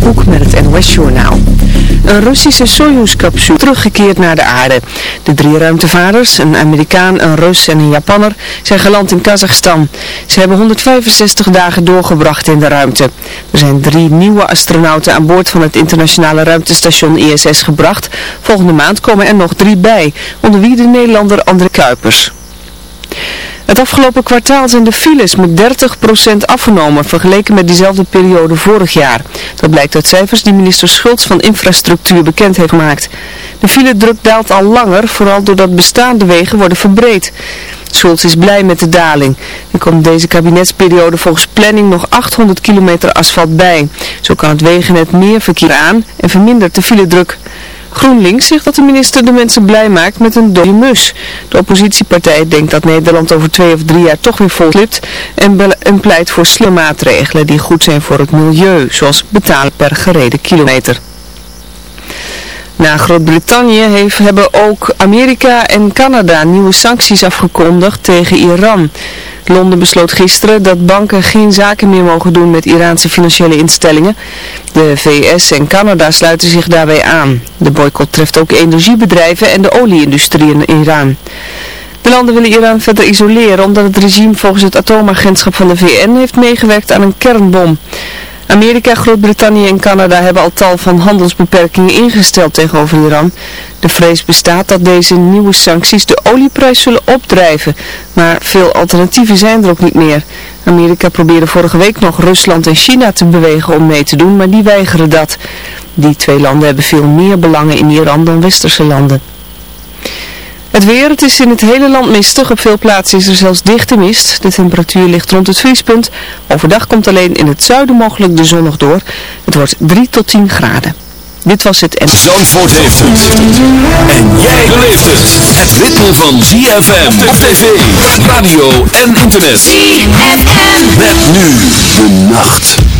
Koekoek met het NOS Journaal. Een Russische Soyuz-capsule teruggekeerd naar de aarde. De drie ruimtevaders, een Amerikaan, een Rus en een Japanner, zijn geland in Kazachstan. Ze hebben 165 dagen doorgebracht in de ruimte. Er zijn drie nieuwe astronauten aan boord van het internationale ruimtestation ISS gebracht. Volgende maand komen er nog drie bij, onder wie de Nederlander André Kuipers. Het afgelopen kwartaal zijn de files met 30% afgenomen vergeleken met diezelfde periode vorig jaar. Dat blijkt uit cijfers die minister Schultz van Infrastructuur bekend heeft gemaakt. De file-druk daalt al langer, vooral doordat bestaande wegen worden verbreed. Schultz is blij met de daling. Er komt deze kabinetsperiode volgens planning nog 800 kilometer asfalt bij. Zo kan het wegennet meer verkeer aan en vermindert de file-druk. GroenLinks zegt dat de minister de mensen blij maakt met een dode mus. De oppositiepartij denkt dat Nederland over twee of drie jaar toch weer volklipt en, en pleit voor slimme maatregelen die goed zijn voor het milieu, zoals betalen per gereden kilometer. Na Groot-Brittannië hebben ook Amerika en Canada nieuwe sancties afgekondigd tegen Iran. Londen besloot gisteren dat banken geen zaken meer mogen doen met Iraanse financiële instellingen. De VS en Canada sluiten zich daarbij aan. De boycott treft ook energiebedrijven en de olieindustrie in Iran. De landen willen Iran verder isoleren omdat het regime volgens het atoomagentschap van de VN heeft meegewerkt aan een kernbom. Amerika, Groot-Brittannië en Canada hebben al tal van handelsbeperkingen ingesteld tegenover Iran. De vrees bestaat dat deze nieuwe sancties de olieprijs zullen opdrijven, maar veel alternatieven zijn er ook niet meer. Amerika probeerde vorige week nog Rusland en China te bewegen om mee te doen, maar die weigeren dat. Die twee landen hebben veel meer belangen in Iran dan westerse landen. Het weer, het is in het hele land mistig. Op veel plaatsen is er zelfs dichte mist. De temperatuur ligt rond het vriespunt. Overdag komt alleen in het zuiden mogelijk de zon nog door. Het wordt 3 tot 10 graden. Dit was het en... Zandvoort heeft het. En jij beleeft het. Het ritme van ZFM op tv, radio en internet. ZFM. Met nu de nacht.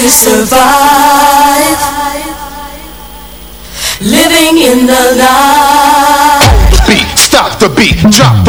To survive. Living in the light. Beat, stop the beat, drop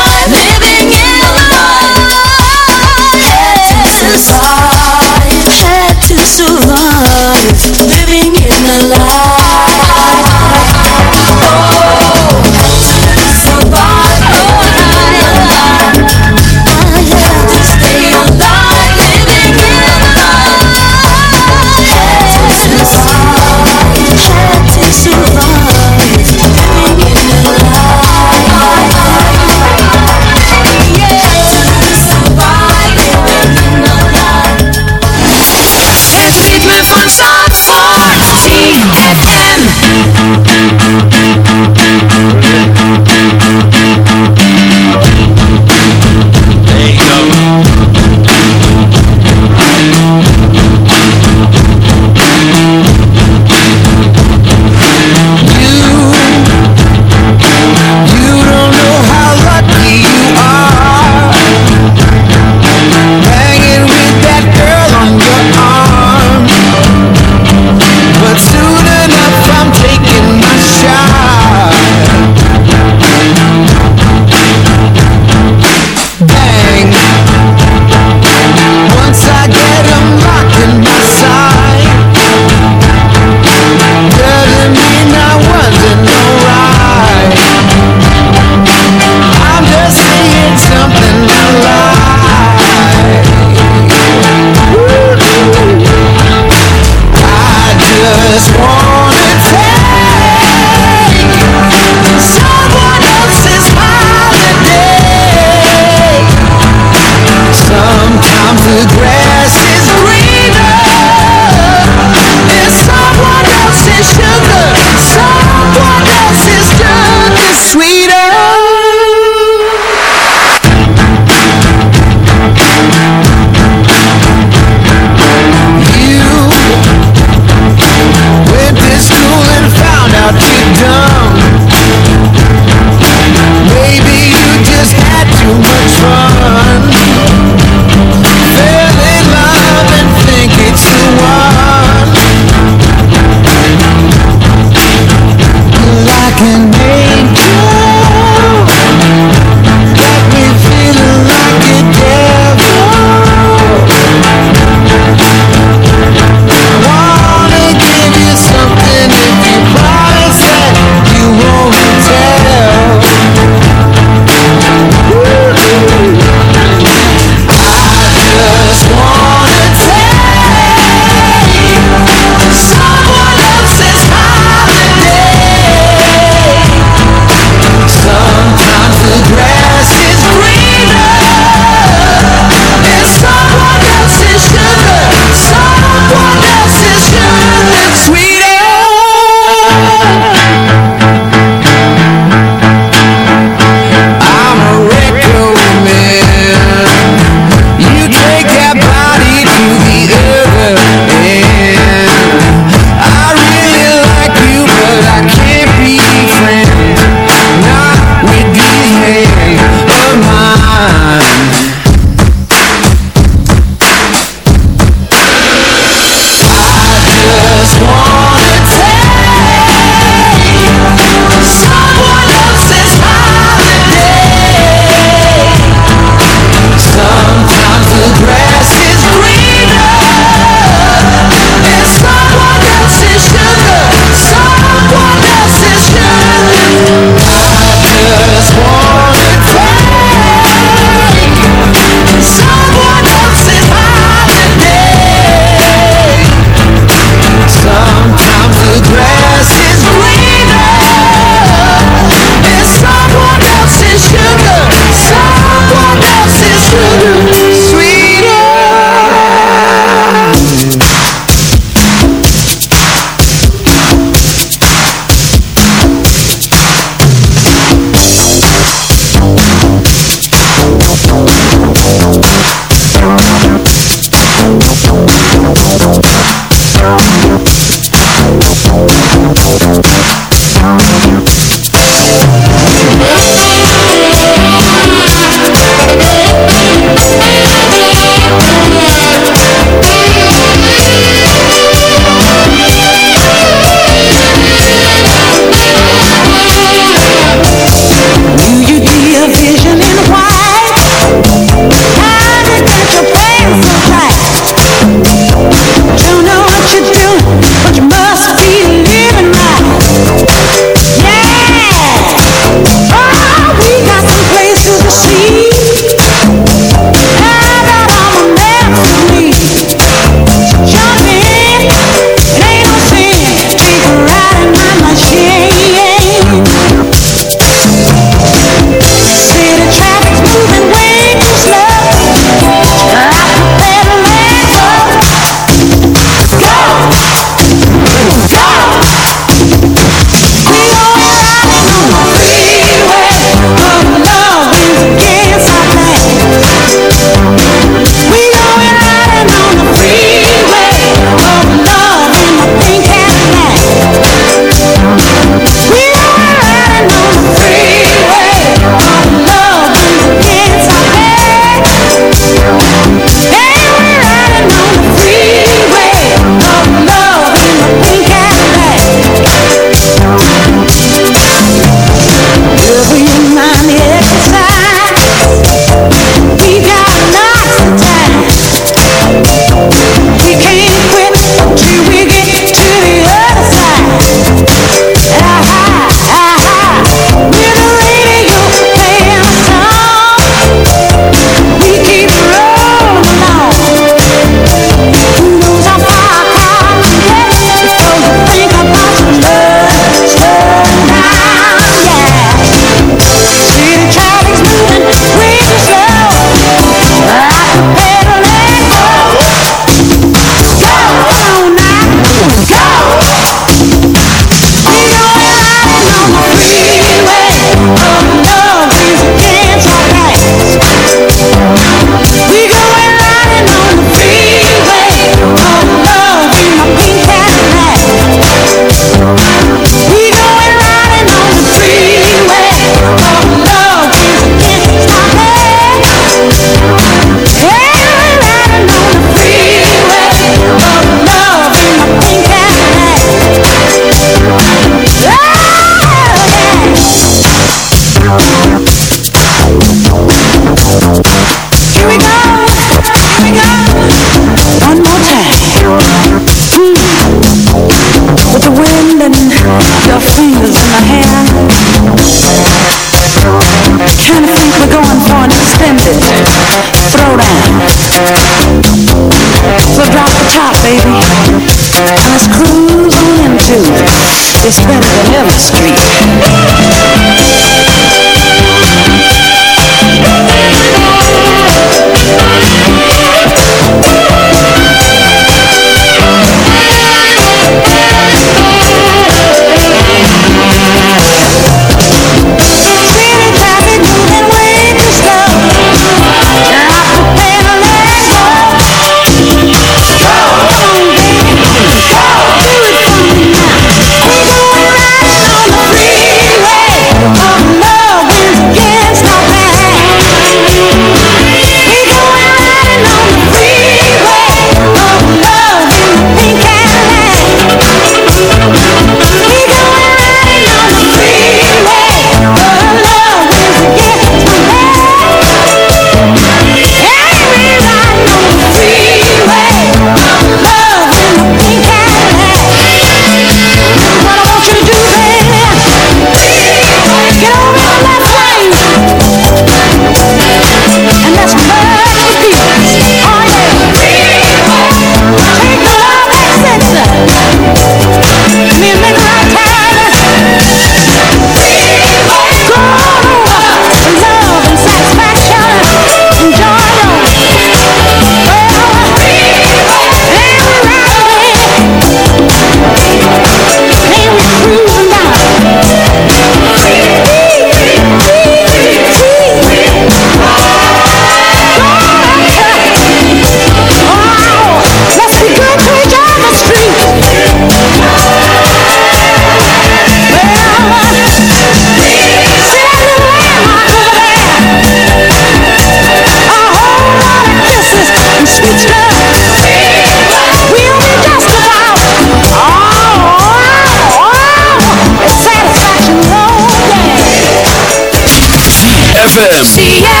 Yes.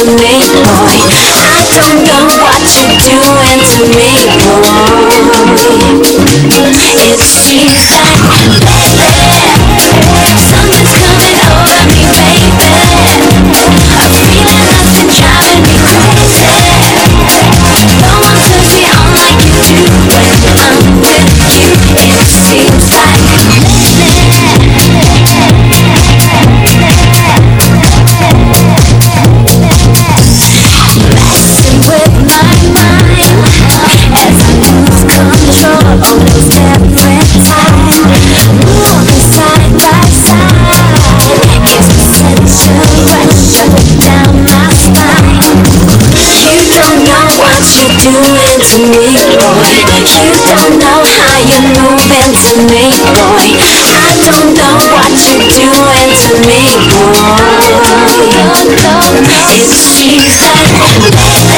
to me, boy I don't know what you're doing to me, boy it's To me, boy You. don't know how you're moving to me, boy I don't know what you're doing to me, boy It seems that, baby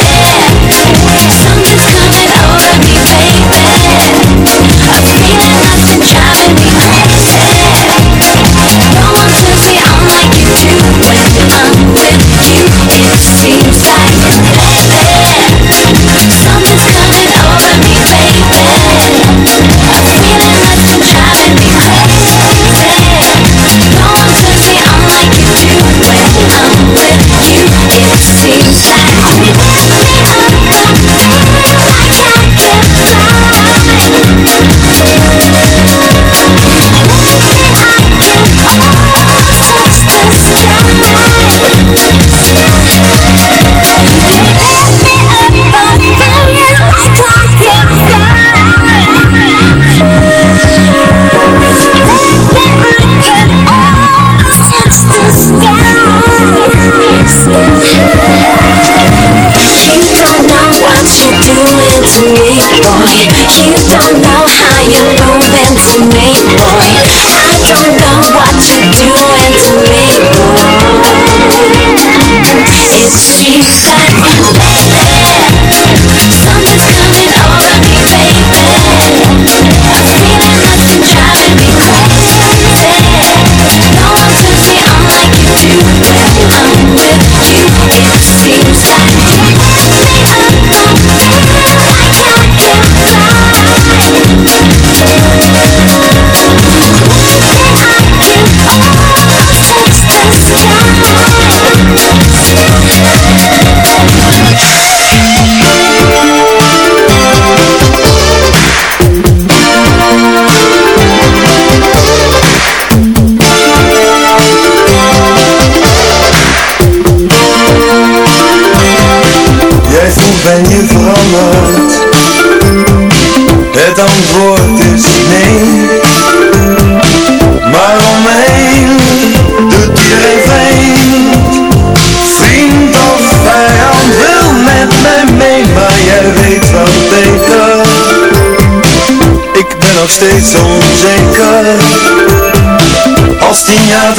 steeds onzeker. Als tien jaar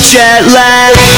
jet lag.